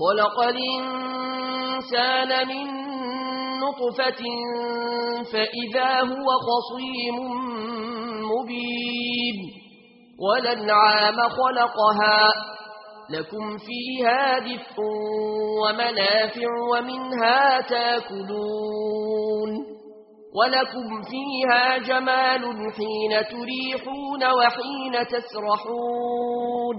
خلق الإنسان من نطفة فإذا هو خصيم مبين ولنعام خلقها لكم فيها دفء ومنافع ومنها تاكلون ولكم فيها جمال حين تريحون وحين تسرحون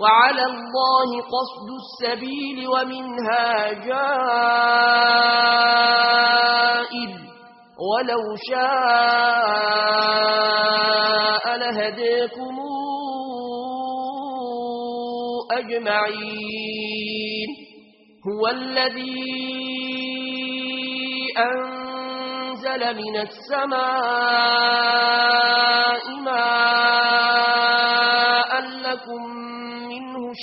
وعلى الله قصد السبيل ومنها جائر ولو شاء لهديكم أجمعين. هو الذي أنزل من السماء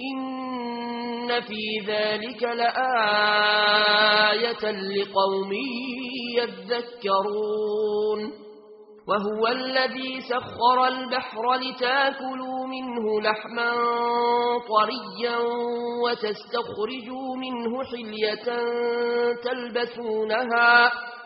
إن في ذلك لآية لقوم يذكرون وهو الذي سخر البحر لتاكلوا منه لحما طريا وتستخرجوا منه حلية تلبسونها وتستخرجوا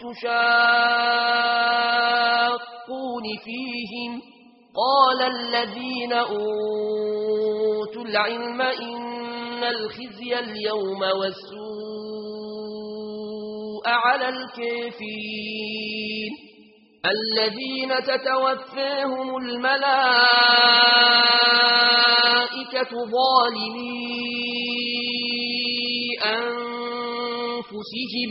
تشاقون فيهم قال الذين أوتوا العلم إن الخزي اليوم والسوء على الكافرين الذين تتوفاهم الملائكة ظالمين أنفسهم